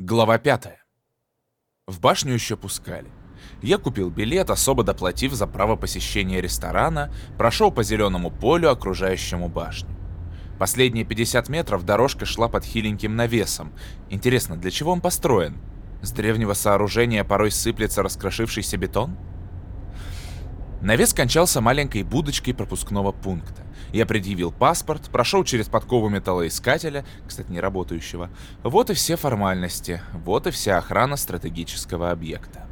Глава 5. В башню еще пускали. Я купил билет, особо доплатив за право посещения ресторана, прошел по зеленому полю, окружающему башню. Последние 50 метров дорожка шла под хиленьким навесом. Интересно, для чего он построен? С древнего сооружения порой сыплется раскрошившийся бетон? Навес кончался маленькой будочкой пропускного пункта. Я предъявил паспорт, прошел через подкову металлоискателя, кстати, не работающего. Вот и все формальности, вот и вся охрана стратегического объекта.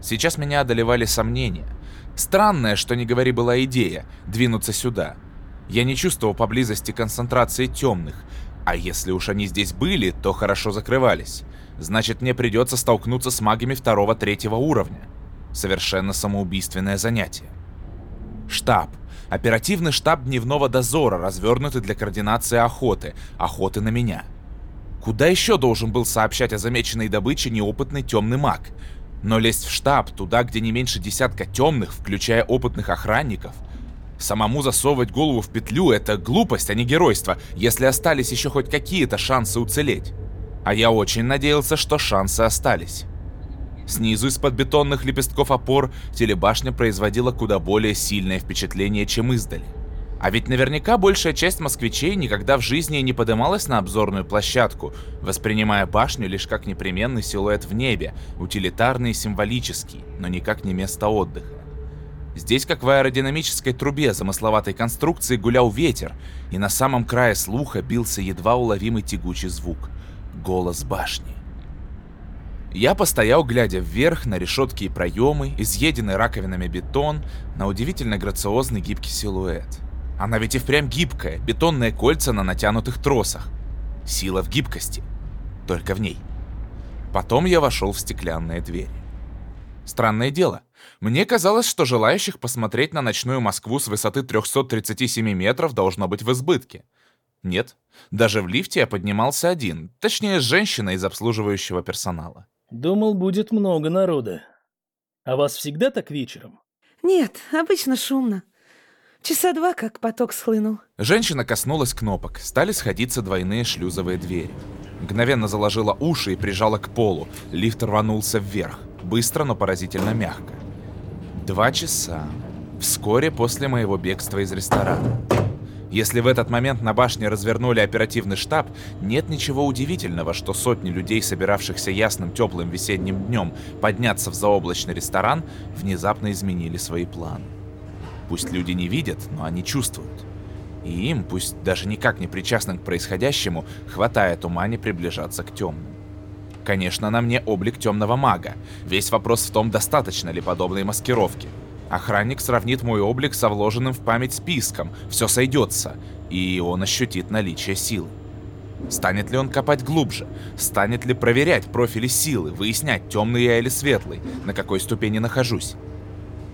Сейчас меня одолевали сомнения. Странная, что не говори, была идея – двинуться сюда. Я не чувствовал поблизости концентрации темных, а если уж они здесь были, то хорошо закрывались. Значит, мне придется столкнуться с магами второго-третьего уровня. Совершенно самоубийственное занятие. Штаб. Оперативный штаб дневного дозора, развернутый для координации охоты. Охоты на меня. Куда еще должен был сообщать о замеченной добыче неопытный темный маг? Но лезть в штаб, туда, где не меньше десятка темных, включая опытных охранников, Самому засовывать голову в петлю – это глупость, а не геройство, если остались еще хоть какие-то шансы уцелеть. А я очень надеялся, что шансы остались. Снизу из-под бетонных лепестков опор телебашня производила куда более сильное впечатление, чем издали. А ведь наверняка большая часть москвичей никогда в жизни не подымалась на обзорную площадку, воспринимая башню лишь как непременный силуэт в небе, утилитарный и символический, но никак не место отдыха. Здесь, как в аэродинамической трубе замысловатой конструкции, гулял ветер, и на самом крае слуха бился едва уловимый тягучий звук — голос башни. Я постоял, глядя вверх на решетки и проемы, изъеденный раковинами бетон, на удивительно грациозный гибкий силуэт. Она ведь и впрямь гибкая, бетонные кольца на натянутых тросах. Сила в гибкости. Только в ней. Потом я вошел в стеклянные двери. Странное дело. Мне казалось, что желающих посмотреть на ночную Москву с высоты 337 метров должно быть в избытке. Нет, даже в лифте я поднимался один, точнее, женщина из обслуживающего персонала. Думал, будет много народа. А вас всегда так вечером? Нет, обычно шумно. Часа два, как поток схлынул. Женщина коснулась кнопок, стали сходиться двойные шлюзовые двери. Мгновенно заложила уши и прижала к полу. Лифт рванулся вверх. Быстро, но поразительно мягко. Два часа. Вскоре после моего бегства из ресторана. Если в этот момент на башне развернули оперативный штаб, нет ничего удивительного, что сотни людей, собиравшихся ясным теплым весенним днем подняться в заоблачный ресторан, внезапно изменили свои планы. Пусть люди не видят, но они чувствуют. И им, пусть даже никак не причастным к происходящему, хватает ума не приближаться к темным. Конечно, на мне облик темного мага. Весь вопрос в том, достаточно ли подобной маскировки. Охранник сравнит мой облик со вложенным в память списком, все сойдется, и он ощутит наличие силы. Станет ли он копать глубже? Станет ли проверять профили силы, выяснять, темный я или светлый, на какой ступени нахожусь?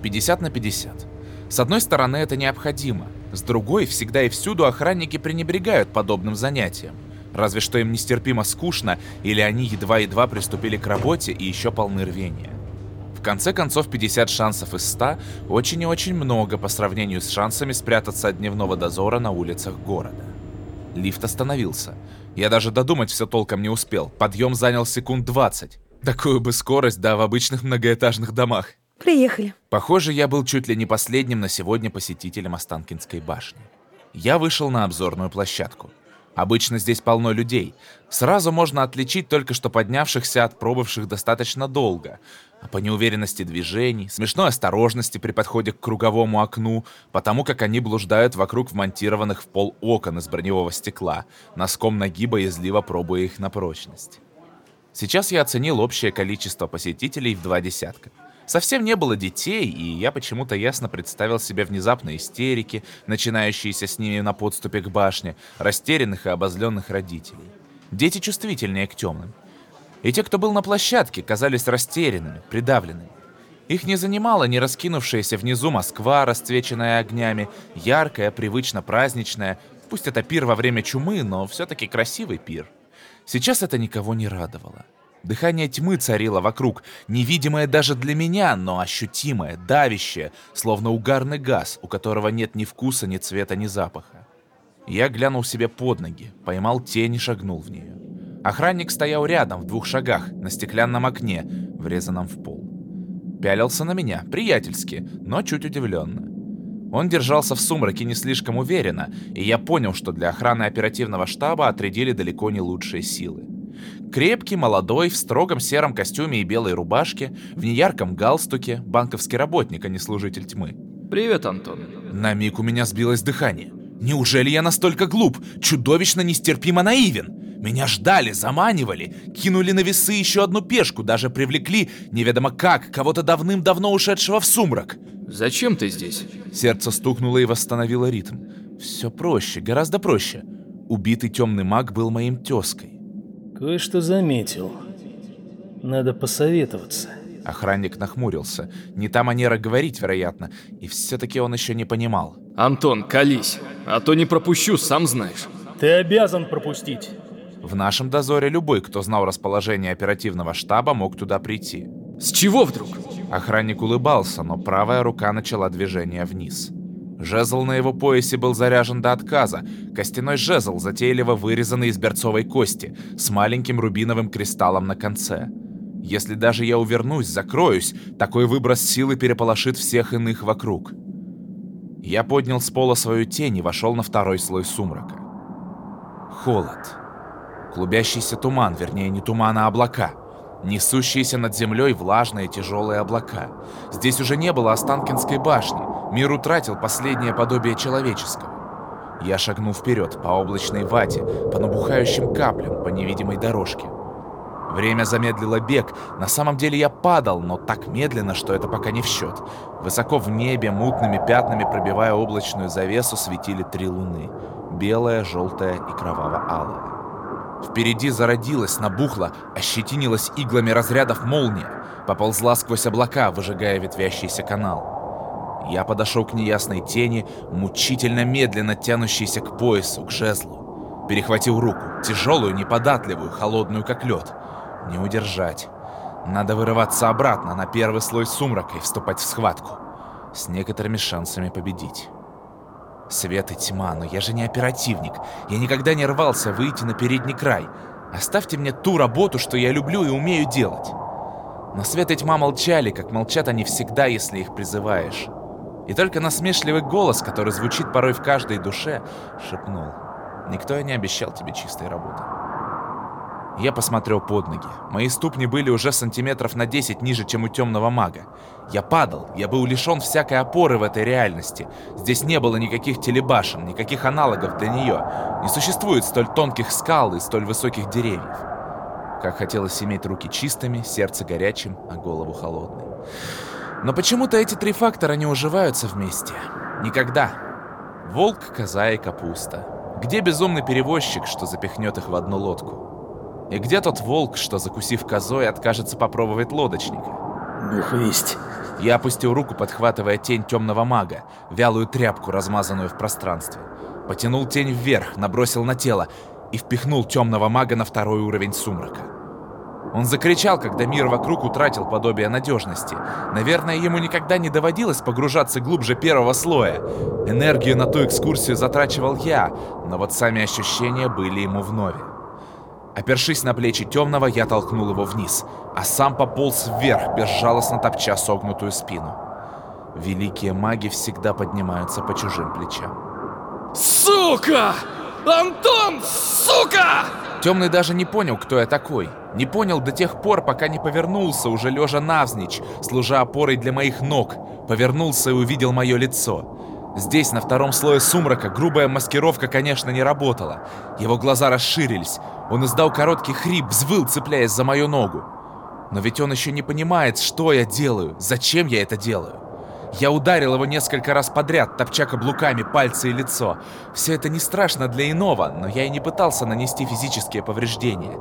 50 на 50. С одной стороны, это необходимо. С другой, всегда и всюду охранники пренебрегают подобным занятием. Разве что им нестерпимо скучно, или они едва-едва приступили к работе и еще полны рвения конце концов, 50 шансов из 100 очень и очень много по сравнению с шансами спрятаться от дневного дозора на улицах города. Лифт остановился. Я даже додумать все толком не успел. Подъем занял секунд 20. Такую бы скорость, да, в обычных многоэтажных домах. Приехали. Похоже, я был чуть ли не последним на сегодня посетителем Останкинской башни. Я вышел на обзорную площадку. Обычно здесь полно людей. Сразу можно отличить только что поднявшихся от пробывших достаточно долго. А по неуверенности движений, смешной осторожности при подходе к круговому окну, потому как они блуждают вокруг вмонтированных в пол окон из броневого стекла, носком ноги боязливо пробуя их на прочность. Сейчас я оценил общее количество посетителей в два десятка. Совсем не было детей, и я почему-то ясно представил себе внезапные истерики, начинающиеся с ними на подступе к башне, растерянных и обозленных родителей. Дети чувствительнее к темным. И те, кто был на площадке, казались растерянными, придавленными. Их не занимала ни раскинувшаяся внизу Москва, расцвеченная огнями, яркая, привычно праздничная, пусть это пир во время чумы, но все-таки красивый пир. Сейчас это никого не радовало. Дыхание тьмы царило вокруг, невидимое даже для меня, но ощутимое, давящее, словно угарный газ, у которого нет ни вкуса, ни цвета, ни запаха. Я глянул себе под ноги, поймал тень и шагнул в нее. Охранник стоял рядом, в двух шагах, на стеклянном окне, врезанном в пол. Пялился на меня, приятельски, но чуть удивленно. Он держался в сумраке не слишком уверенно, и я понял, что для охраны оперативного штаба отрядили далеко не лучшие силы. Крепкий, молодой, в строгом сером костюме и белой рубашке, в неярком галстуке, банковский работник, а не служитель тьмы. Привет, Антон. На миг у меня сбилось дыхание. Неужели я настолько глуп, чудовищно нестерпимо наивен? Меня ждали, заманивали, кинули на весы еще одну пешку, даже привлекли, неведомо как, кого-то давным-давно ушедшего в сумрак. Зачем ты здесь? Сердце стукнуло и восстановило ритм. Все проще, гораздо проще. Убитый темный маг был моим тезкой. Кое-что заметил. Надо посоветоваться. Охранник нахмурился. Не та манера говорить, вероятно, и все-таки он еще не понимал. Антон, колись, а то не пропущу, сам знаешь. Ты обязан пропустить. В нашем дозоре любой, кто знал расположение оперативного штаба, мог туда прийти. С чего вдруг? Охранник улыбался, но правая рука начала движение вниз. Жезл на его поясе был заряжен до отказа. Костяной жезл, затейливо вырезанный из берцовой кости, с маленьким рубиновым кристаллом на конце. Если даже я увернусь, закроюсь, такой выброс силы переполошит всех иных вокруг. Я поднял с пола свою тень и вошел на второй слой сумрака. Холод. Клубящийся туман, вернее не туман, а облака. Несущиеся над землей влажные тяжелые облака. Здесь уже не было Останкинской башни. Мир утратил последнее подобие человеческого. Я шагнул вперед по облачной вате, по набухающим каплям, по невидимой дорожке. Время замедлило бег. На самом деле я падал, но так медленно, что это пока не в счет. Высоко в небе, мутными пятнами пробивая облачную завесу, светили три луны. Белая, желтая и кроваво-алая. Впереди зародилась, набухла, ощетинилась иглами разрядов молния, поползла сквозь облака, выжигая ветвящийся канал. Я подошел к неясной тени, мучительно медленно тянущейся к поясу, к жезлу. Перехватил руку, тяжелую, неподатливую, холодную, как лед. Не удержать. Надо вырываться обратно на первый слой сумрака и вступать в схватку. С некоторыми шансами победить. Свет и тьма, но я же не оперативник. Я никогда не рвался выйти на передний край. Оставьте мне ту работу, что я люблю и умею делать. Но свет и тьма молчали, как молчат они всегда, если их призываешь. И только насмешливый голос, который звучит порой в каждой душе, шепнул. Никто и не обещал тебе чистой работы. Я посмотрел под ноги. Мои ступни были уже сантиметров на 10 ниже, чем у темного мага. Я падал, я был лишен всякой опоры в этой реальности. Здесь не было никаких телебашен, никаких аналогов для нее. Не существует столь тонких скал и столь высоких деревьев. Как хотелось иметь руки чистыми, сердце горячим, а голову холодной. Но почему-то эти три фактора не уживаются вместе. Никогда. Волк, коза и капуста. Где безумный перевозчик, что запихнет их в одну лодку? И где тот волк, что, закусив козой, откажется попробовать лодочника? Бог весть. Я опустил руку, подхватывая тень темного мага, вялую тряпку, размазанную в пространстве. Потянул тень вверх, набросил на тело и впихнул темного мага на второй уровень сумрака. Он закричал, когда мир вокруг утратил подобие надежности. Наверное, ему никогда не доводилось погружаться глубже первого слоя. Энергию на ту экскурсию затрачивал я, но вот сами ощущения были ему вновь. Опершись на плечи темного, я толкнул его вниз, а сам пополз вверх, безжалостно топча согнутую спину. Великие маги всегда поднимаются по чужим плечам. Сука! Антон, сука! Темный даже не понял, кто я такой. Не понял до тех пор, пока не повернулся, уже лежа навзничь, служа опорой для моих ног. Повернулся и увидел мое лицо. Здесь, на втором слое сумрака, грубая маскировка, конечно, не работала. Его глаза расширились. Он издал короткий хрип, взвыл, цепляясь за мою ногу. Но ведь он еще не понимает, что я делаю, зачем я это делаю. Я ударил его несколько раз подряд, топча каблуками пальцы и лицо. Все это не страшно для иного, но я и не пытался нанести физические повреждения.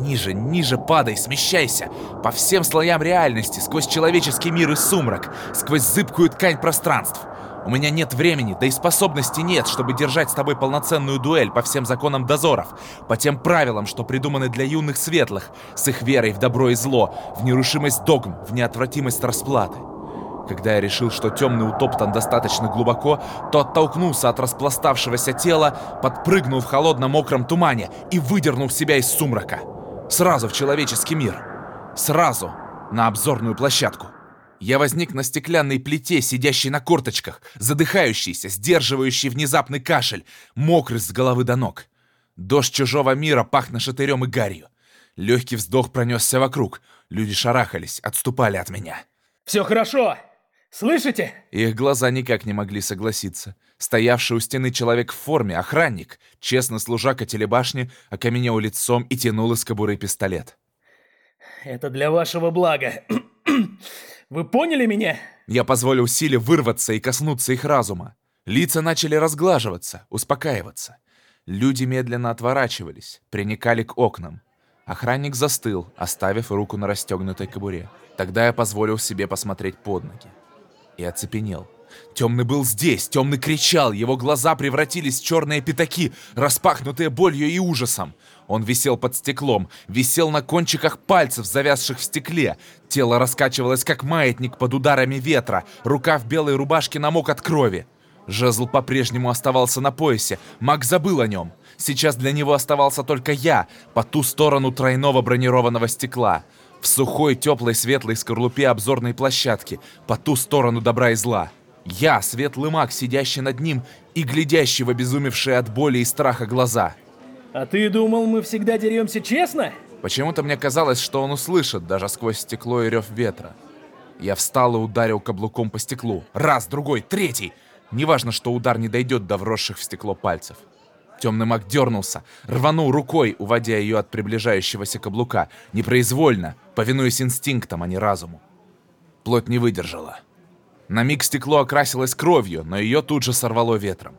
Ниже, ниже падай, смещайся. По всем слоям реальности, сквозь человеческий мир и сумрак, сквозь зыбкую ткань пространств. У меня нет времени, да и способности нет, чтобы держать с тобой полноценную дуэль по всем законам дозоров, по тем правилам, что придуманы для юных светлых, с их верой в добро и зло, в нерушимость догм, в неотвратимость расплаты. Когда я решил, что темный утоптан достаточно глубоко, то оттолкнулся от распластавшегося тела, подпрыгнул в холодно-мокром тумане и выдернул себя из сумрака. Сразу в человеческий мир. Сразу на обзорную площадку. Я возник на стеклянной плите, сидящей на корточках, задыхающийся, сдерживающий внезапный кашель, мокрый с головы до ног. Дождь чужого мира пах нашатырем и гарью. Легкий вздох пронесся вокруг. Люди шарахались, отступали от меня. Все хорошо! Слышите? Их глаза никак не могли согласиться. Стоявший у стены человек в форме, охранник, честно служака телебашни, окаменел лицом и тянул из кобуры пистолет. Это для вашего блага. Вы поняли меня? Я позволил силе вырваться и коснуться их разума. Лица начали разглаживаться, успокаиваться. Люди медленно отворачивались, приникали к окнам. Охранник застыл, оставив руку на расстегнутой кобуре. Тогда я позволил себе посмотреть под ноги. И оцепенел. Темный был здесь, темный кричал, его глаза превратились в черные пятаки, распахнутые болью и ужасом. Он висел под стеклом, висел на кончиках пальцев, завязших в стекле. Тело раскачивалось, как маятник под ударами ветра, рука в белой рубашке намок от крови. Жезл по-прежнему оставался на поясе. Маг забыл о нем. Сейчас для него оставался только я, по ту сторону тройного бронированного стекла. В сухой, теплой, светлой скорлупе обзорной площадки, по ту сторону добра и зла. Я, светлый маг, сидящий над ним и глядящий в обезумевшие от боли и страха глаза. А ты думал, мы всегда деремся честно? Почему-то мне казалось, что он услышит даже сквозь стекло и рев ветра. Я встал и ударил каблуком по стеклу. Раз, другой, третий. Неважно, что удар не дойдет до вросших в стекло пальцев. Темный маг дернулся, рванул рукой, уводя ее от приближающегося каблука, непроизвольно, повинуясь инстинктам, а не разуму. Плоть не выдержала. На миг стекло окрасилось кровью, но ее тут же сорвало ветром.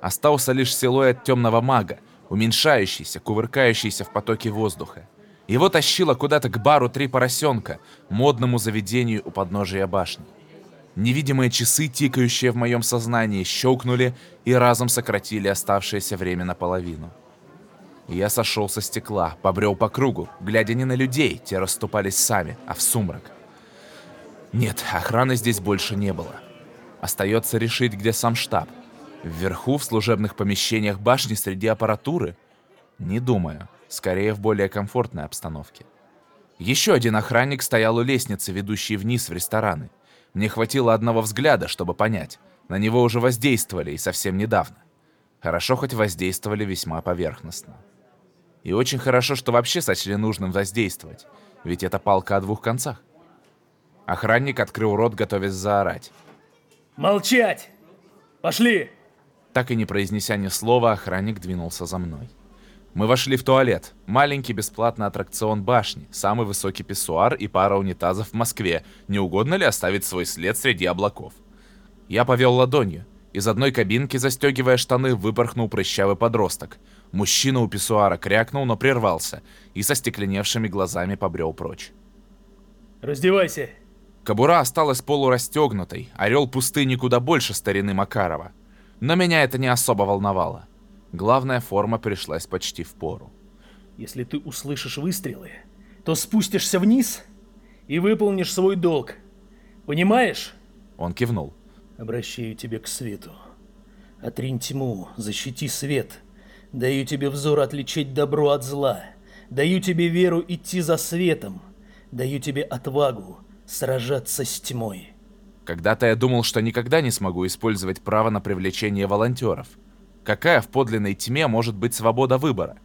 Остался лишь силуэт темного мага, уменьшающийся, кувыркающийся в потоке воздуха. Его тащило куда-то к бару «Три поросенка», модному заведению у подножия башни. Невидимые часы, тикающие в моем сознании, щелкнули и разом сократили оставшееся время наполовину. Я сошел со стекла, побрел по кругу, глядя не на людей, те расступались сами, а в сумрак. Нет, охраны здесь больше не было. Остается решить, где сам штаб. Вверху, в служебных помещениях башни среди аппаратуры? Не думаю. Скорее, в более комфортной обстановке. Еще один охранник стоял у лестницы, ведущей вниз в рестораны. Мне хватило одного взгляда, чтобы понять. На него уже воздействовали и совсем недавно. Хорошо, хоть воздействовали весьма поверхностно. И очень хорошо, что вообще сочли нужным воздействовать. Ведь это палка о двух концах. Охранник открыл рот, готовясь заорать. Молчать! Пошли! Так и не произнеся ни слова, охранник двинулся за мной. Мы вошли в туалет. Маленький бесплатный аттракцион башни, самый высокий писсуар и пара унитазов в Москве. Не угодно ли оставить свой след среди облаков? Я повел ладонью. Из одной кабинки, застегивая штаны, выпорхнул прыщавый подросток. Мужчина у писсуара крякнул, но прервался и со стекленевшими глазами побрел прочь. Раздевайся. Кобура осталась полурастегнутой, орел пустыни куда больше старины Макарова. Но меня это не особо волновало. Главная форма пришлась почти в пору. Если ты услышишь выстрелы, то спустишься вниз и выполнишь свой долг. Понимаешь? Он кивнул. Обращаю тебя к свету. Отринь тьму, защити свет. Даю тебе взор отличить добро от зла. Даю тебе веру идти за светом. Даю тебе отвагу сражаться с тьмой. Когда-то я думал, что никогда не смогу использовать право на привлечение волонтеров – Какая в подлинной тьме может быть свобода выбора?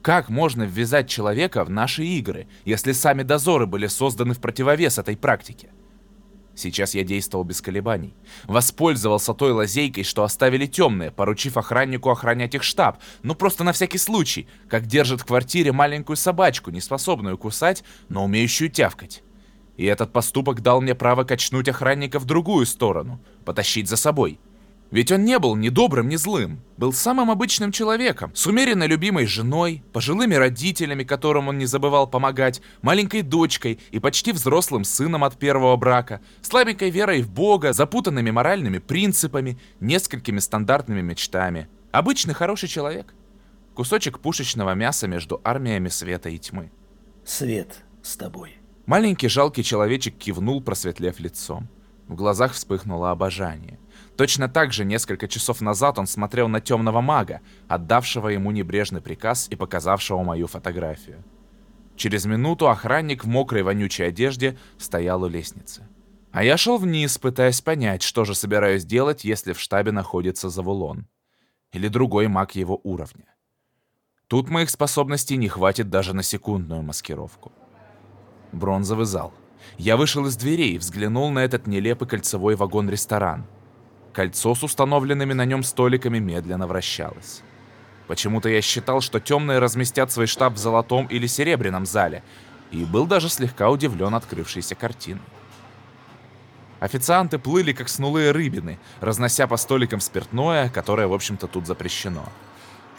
Как можно ввязать человека в наши игры, если сами дозоры были созданы в противовес этой практике? Сейчас я действовал без колебаний. Воспользовался той лазейкой, что оставили темные, поручив охраннику охранять их штаб. Ну просто на всякий случай, как держит в квартире маленькую собачку, не способную кусать, но умеющую тявкать. И этот поступок дал мне право качнуть охранника в другую сторону, потащить за собой. Ведь он не был ни добрым, ни злым. Был самым обычным человеком, с умеренно любимой женой, пожилыми родителями, которым он не забывал помогать, маленькой дочкой и почти взрослым сыном от первого брака, слабенькой верой в Бога, запутанными моральными принципами, несколькими стандартными мечтами. Обычный хороший человек. Кусочек пушечного мяса между армиями света и тьмы. Свет с тобой. Маленький жалкий человечек кивнул, просветлев лицом. В глазах вспыхнуло обожание. Точно так же несколько часов назад он смотрел на темного мага, отдавшего ему небрежный приказ и показавшего мою фотографию. Через минуту охранник в мокрой вонючей одежде стоял у лестницы. А я шел вниз, пытаясь понять, что же собираюсь делать, если в штабе находится Завулон. Или другой маг его уровня. Тут моих способностей не хватит даже на секундную маскировку. Бронзовый зал. Я вышел из дверей и взглянул на этот нелепый кольцевой вагон-ресторан. Кольцо с установленными на нем столиками медленно вращалось. Почему-то я считал, что темные разместят свой штаб в золотом или серебряном зале, и был даже слегка удивлен открывшейся картиной. Официанты плыли как снулые рыбины, разнося по столикам спиртное, которое, в общем-то, тут запрещено.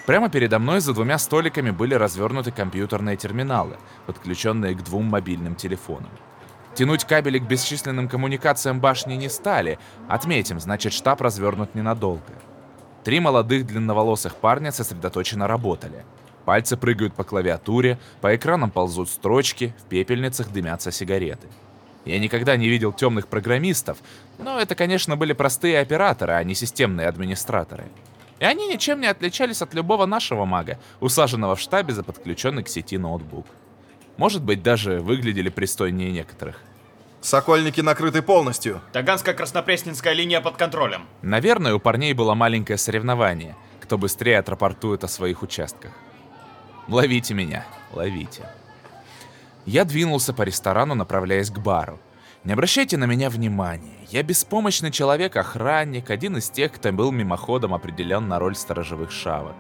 Прямо передо мной за двумя столиками были развернуты компьютерные терминалы, подключенные к двум мобильным телефонам. Тянуть кабели к бесчисленным коммуникациям башни не стали. Отметим, значит, штаб развернут ненадолго. Три молодых длинноволосых парня сосредоточенно работали. Пальцы прыгают по клавиатуре, по экранам ползут строчки, в пепельницах дымятся сигареты. Я никогда не видел темных программистов, но это, конечно, были простые операторы, а не системные администраторы. И они ничем не отличались от любого нашего мага, усаженного в штабе за подключенный к сети ноутбук. Может быть, даже выглядели пристойнее некоторых. Сокольники накрыты полностью. Таганско-Краснопресненская линия под контролем. Наверное, у парней было маленькое соревнование, кто быстрее отрапортует о своих участках. Ловите меня, ловите. Я двинулся по ресторану, направляясь к бару. Не обращайте на меня внимания. Я беспомощный человек-охранник, один из тех, кто был мимоходом определен на роль сторожевых шавок.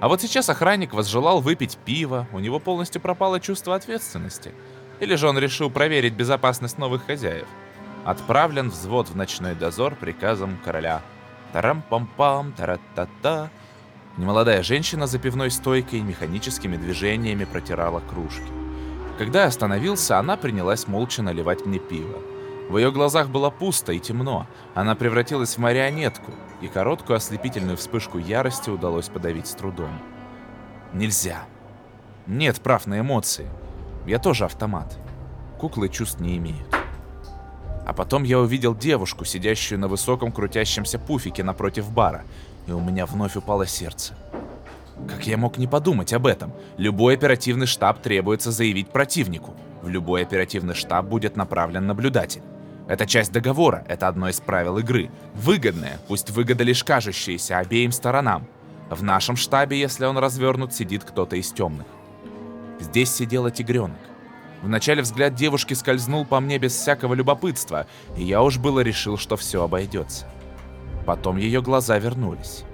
А вот сейчас охранник возжелал выпить пиво, у него полностью пропало чувство ответственности. Или же он решил проверить безопасность новых хозяев. Отправлен взвод в ночной дозор приказом короля. Тарам-пам-пам, тара-та-та. Немолодая женщина за пивной стойкой механическими движениями протирала кружки. Когда я остановился, она принялась молча наливать мне пиво. В ее глазах было пусто и темно. Она превратилась в марионетку, и короткую ослепительную вспышку ярости удалось подавить с трудом. Нельзя. Нет прав на эмоции. Я тоже автомат. Куклы чувств не имеют. А потом я увидел девушку, сидящую на высоком крутящемся пуфике напротив бара, и у меня вновь упало сердце. Как я мог не подумать об этом? Любой оперативный штаб требуется заявить противнику. В любой оперативный штаб будет направлен наблюдатель. Это часть договора, это одно из правил игры. Выгодное, пусть выгода лишь кажущаяся обеим сторонам. В нашем штабе, если он развернут, сидит кто-то из темных. Здесь сидела тигренок. Вначале взгляд девушки скользнул по мне без всякого любопытства, и я уж было решил, что все обойдется. Потом ее глаза вернулись.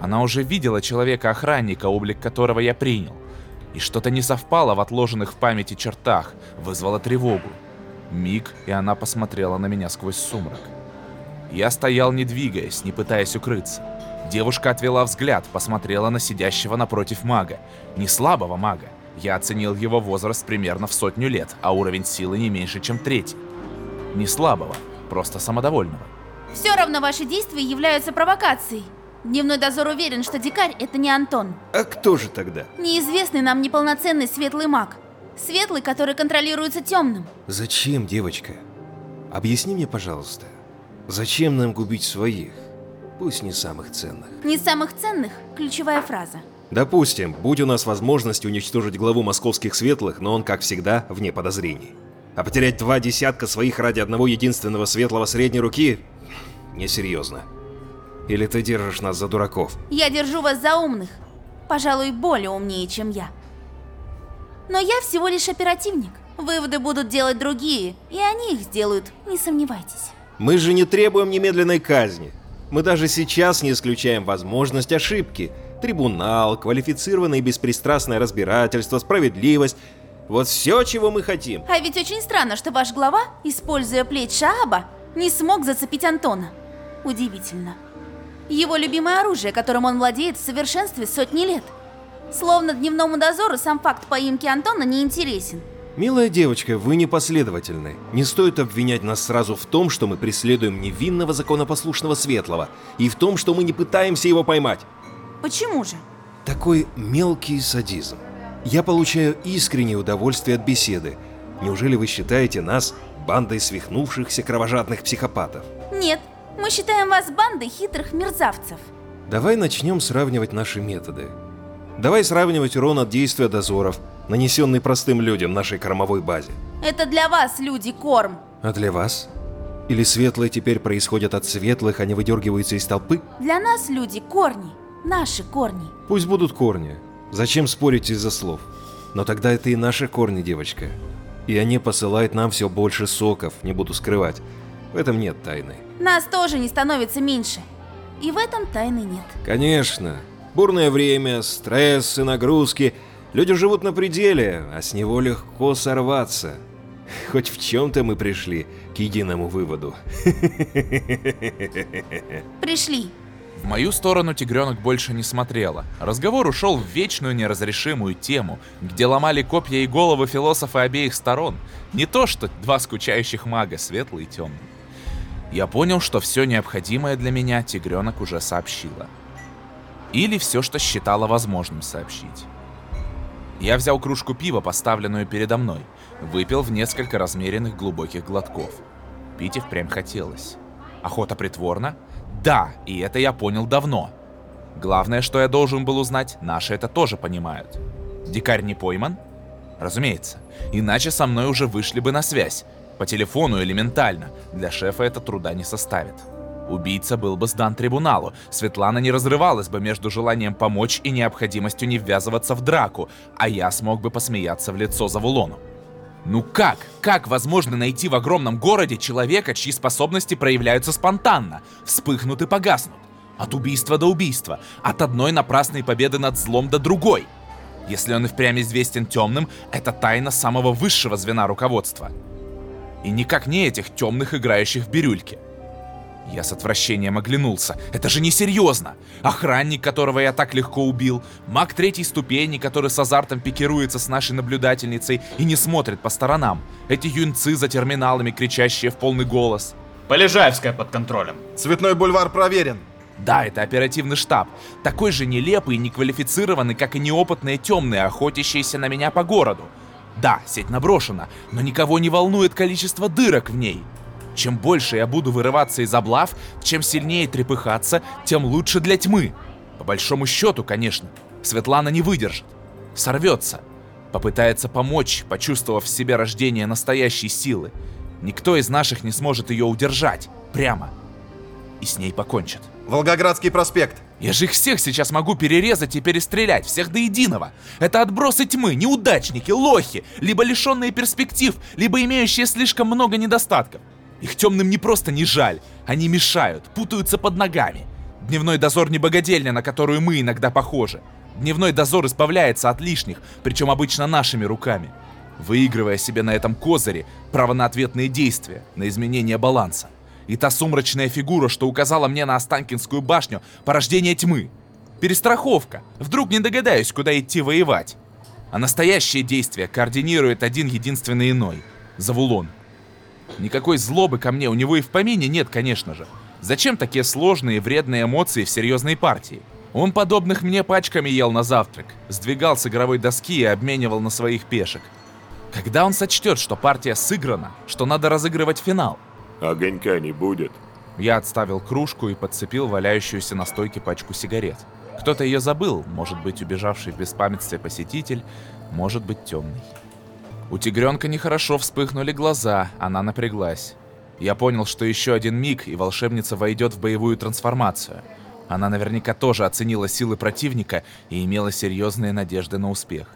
Она уже видела человека-охранника, облик которого я принял. И что-то не совпало в отложенных в памяти чертах, вызвало тревогу. Миг, и она посмотрела на меня сквозь сумрак. Я стоял, не двигаясь, не пытаясь укрыться. Девушка отвела взгляд, посмотрела на сидящего напротив мага. Не слабого мага. Я оценил его возраст примерно в сотню лет, а уровень силы не меньше, чем третий. Не слабого, просто самодовольного. Все равно ваши действия являются провокацией. Дневной дозор уверен, что дикарь это не Антон. А кто же тогда? Неизвестный нам неполноценный светлый маг. Светлый, который контролируется темным. Зачем, девочка? Объясни мне, пожалуйста. Зачем нам губить своих? Пусть не самых ценных. Не самых ценных – ключевая фраза. Допустим, будь у нас возможность уничтожить главу московских светлых, но он, как всегда, вне подозрений. А потерять два десятка своих ради одного единственного светлого средней руки – несерьезно. Или ты держишь нас за дураков? Я держу вас за умных. Пожалуй, более умнее, чем я. Но я всего лишь оперативник. Выводы будут делать другие, и они их сделают, не сомневайтесь. Мы же не требуем немедленной казни. Мы даже сейчас не исключаем возможность ошибки. Трибунал, квалифицированное и беспристрастное разбирательство, справедливость. Вот все, чего мы хотим. А ведь очень странно, что ваш глава, используя плеть Шааба, не смог зацепить Антона. Удивительно. Его любимое оружие, которым он владеет в совершенстве сотни лет. Словно дневному дозору сам факт поимки Антона не интересен. Милая девочка, вы непоследовательны. Не стоит обвинять нас сразу в том, что мы преследуем невинного законопослушного Светлого, и в том, что мы не пытаемся его поймать. Почему же? Такой мелкий садизм. Я получаю искреннее удовольствие от беседы. Неужели вы считаете нас бандой свихнувшихся кровожадных психопатов? Нет, мы считаем вас бандой хитрых мерзавцев. Давай начнем сравнивать наши методы. Давай сравнивать урон от действия дозоров, нанесенный простым людям нашей кормовой базе. Это для вас, люди, корм. А для вас? Или светлые теперь происходят от светлых, а не выдергиваются из толпы? Для нас, люди, корни. Наши корни. Пусть будут корни. Зачем спорить из-за слов? Но тогда это и наши корни, девочка. И они посылают нам все больше соков, не буду скрывать. В этом нет тайны. Нас тоже не становится меньше. И в этом тайны нет. Конечно. Бурное время, стресс и нагрузки. Люди живут на пределе, а с него легко сорваться. Хоть в чем-то мы пришли к единому выводу. Пришли. В мою сторону тигренок больше не смотрела. Разговор ушел в вечную неразрешимую тему, где ломали копья и головы философы обеих сторон. Не то, что два скучающих мага, светлый и темный. Я понял, что все необходимое для меня тигренок уже сообщила. Или все, что считала возможным сообщить. Я взял кружку пива, поставленную передо мной, выпил в несколько размеренных глубоких глотков. Пить и впрямь хотелось. Охота притворна? Да, и это я понял давно. Главное, что я должен был узнать, наши это тоже понимают. Дикарь не пойман? Разумеется. Иначе со мной уже вышли бы на связь. По телефону элементально. Для шефа это труда не составит. Убийца был бы сдан трибуналу. Светлана не разрывалась бы между желанием помочь и необходимостью не ввязываться в драку, а я смог бы посмеяться в лицо Завулону. Ну как? Как возможно найти в огромном городе человека, чьи способности проявляются спонтанно, вспыхнут и погаснут? От убийства до убийства, от одной напрасной победы над злом до другой. Если он и впрямь известен темным, это тайна самого высшего звена руководства. И никак не этих темных, играющих в бирюльке. Я с отвращением оглянулся. Это же несерьезно. Охранник, которого я так легко убил. Маг третьей ступени, который с азартом пикируется с нашей наблюдательницей и не смотрит по сторонам. Эти юнцы за терминалами, кричащие в полный голос. Полежаевская под контролем. Цветной бульвар проверен. Да, это оперативный штаб. Такой же нелепый и неквалифицированный, как и неопытные темные, охотящиеся на меня по городу. Да, сеть наброшена, но никого не волнует количество дырок в ней. Чем больше я буду вырываться из облав, чем сильнее трепыхаться, тем лучше для тьмы. По большому счету, конечно. Светлана не выдержит. Сорвется. Попытается помочь, почувствовав в себе рождение настоящей силы. Никто из наших не сможет ее удержать. Прямо. И с ней покончат. Волгоградский проспект. Я же их всех сейчас могу перерезать и перестрелять, всех до единого. Это отбросы тьмы, неудачники, лохи, либо лишенные перспектив, либо имеющие слишком много недостатков. Их темным не просто не жаль, они мешают, путаются под ногами. Дневной дозор не богадельня, на которую мы иногда похожи. Дневной дозор избавляется от лишних, причем обычно нашими руками, выигрывая себе на этом козыре право на ответные действия, на изменение баланса. И та сумрачная фигура, что указала мне на Останкинскую башню, порождение тьмы. Перестраховка. Вдруг не догадаюсь, куда идти воевать. А настоящее действие координирует один единственный иной. Завулон. Никакой злобы ко мне у него и в помине нет, конечно же. Зачем такие сложные вредные эмоции в серьезной партии? Он подобных мне пачками ел на завтрак, сдвигал с игровой доски и обменивал на своих пешек. Когда он сочтет, что партия сыграна, что надо разыгрывать финал? Огонька не будет. Я отставил кружку и подцепил валяющуюся на стойке пачку сигарет. Кто-то ее забыл, может быть, убежавший в беспамятстве посетитель, может быть, темный. У тигренка нехорошо вспыхнули глаза, она напряглась. Я понял, что еще один миг, и волшебница войдет в боевую трансформацию. Она наверняка тоже оценила силы противника и имела серьезные надежды на успех.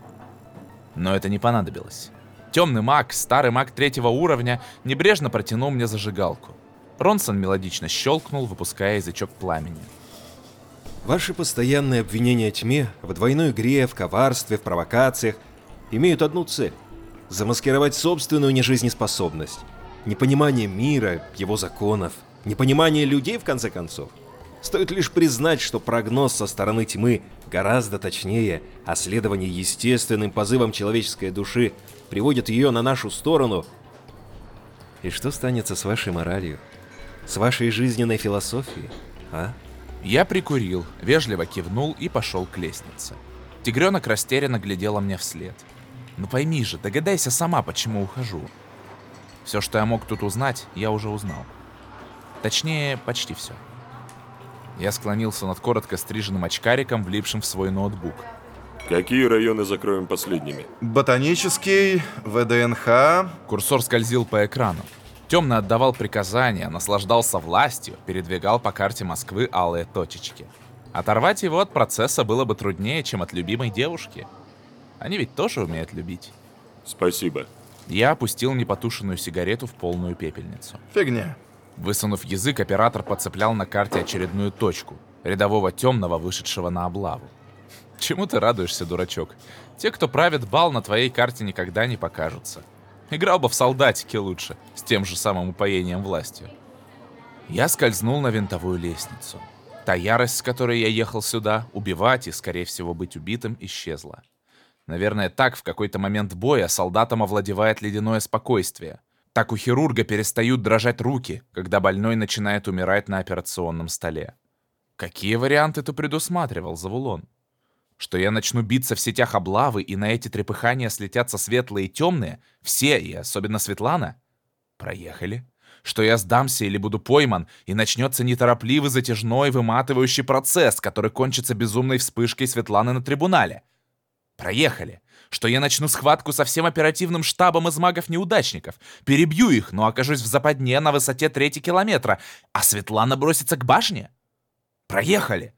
Но это не понадобилось. Темный маг, старый маг третьего уровня, небрежно протянул мне зажигалку. Ронсон мелодично щелкнул, выпуская язычок пламени. Ваши постоянные обвинения тьме в двойной игре, в коварстве, в провокациях имеют одну цель – замаскировать собственную нежизнеспособность, непонимание мира, его законов, непонимание людей, в конце концов. Стоит лишь признать, что прогноз со стороны тьмы гораздо точнее, а следование естественным позывам человеческой души приводит ее на нашу сторону. И что станется с вашей моралью? С вашей жизненной философией, а? Я прикурил, вежливо кивнул и пошел к лестнице. Тигренок растерянно глядела мне вслед. Ну пойми же, догадайся сама, почему ухожу. Все, что я мог тут узнать, я уже узнал. Точнее, почти все. Я склонился над коротко стриженным очкариком, влипшим в свой ноутбук. Какие районы закроем последними? Ботанический, ВДНХ. Курсор скользил по экрану. Темно отдавал приказания, наслаждался властью, передвигал по карте Москвы алые точечки. Оторвать его от процесса было бы труднее, чем от любимой девушки. Они ведь тоже умеют любить. Спасибо. Я опустил непотушенную сигарету в полную пепельницу. Фигня. Высунув язык, оператор подцеплял на карте очередную точку. Рядового темного, вышедшего на облаву. Чему ты радуешься, дурачок? Те, кто правит бал, на твоей карте никогда не покажутся. Играл бы в солдатики лучше, с тем же самым упоением властью. Я скользнул на винтовую лестницу. Та ярость, с которой я ехал сюда, убивать и, скорее всего, быть убитым, исчезла. Наверное, так в какой-то момент боя солдатам овладевает ледяное спокойствие. Так у хирурга перестают дрожать руки, когда больной начинает умирать на операционном столе. Какие варианты ты предусматривал, Завулон? Что я начну биться в сетях облавы, и на эти трепыхания слетятся светлые и темные? Все, и особенно Светлана? Проехали. Что я сдамся или буду пойман, и начнется неторопливый, затяжной, выматывающий процесс, который кончится безумной вспышкой Светланы на трибунале. Проехали. Что я начну схватку со всем оперативным штабом из магов-неудачников, перебью их, но окажусь в западне на высоте трети километра, а Светлана бросится к башне? Проехали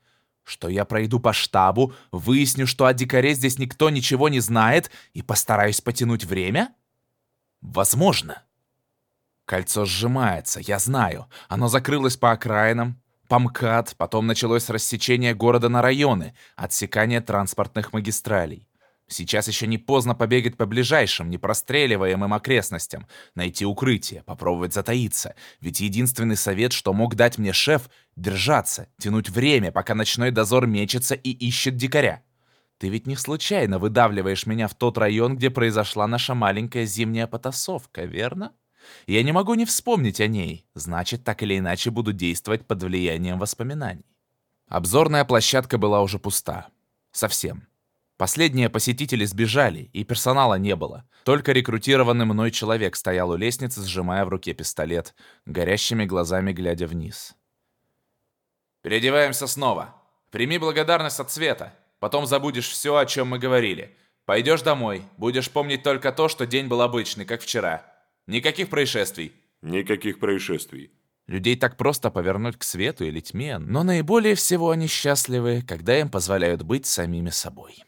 что я пройду по штабу, выясню, что о дикаре здесь никто ничего не знает, и постараюсь потянуть время? Возможно. Кольцо сжимается, я знаю. Оно закрылось по окраинам, по МКАД, потом началось рассечение города на районы, отсекание транспортных магистралей. Сейчас еще не поздно побегать по ближайшим, непростреливаемым окрестностям, найти укрытие, попробовать затаиться. Ведь единственный совет, что мог дать мне шеф — держаться, тянуть время, пока ночной дозор мечется и ищет дикаря. Ты ведь не случайно выдавливаешь меня в тот район, где произошла наша маленькая зимняя потасовка, верно? Я не могу не вспомнить о ней, значит, так или иначе буду действовать под влиянием воспоминаний. Обзорная площадка была уже пуста. Совсем. Последние посетители сбежали, и персонала не было. Только рекрутированный мной человек стоял у лестницы, сжимая в руке пистолет, горящими глазами глядя вниз. «Переодеваемся снова. Прими благодарность от Света. Потом забудешь все, о чем мы говорили. Пойдешь домой, будешь помнить только то, что день был обычный, как вчера. Никаких происшествий». Никаких происшествий. Людей так просто повернуть к свету или тьме, но наиболее всего они счастливы, когда им позволяют быть самими собой.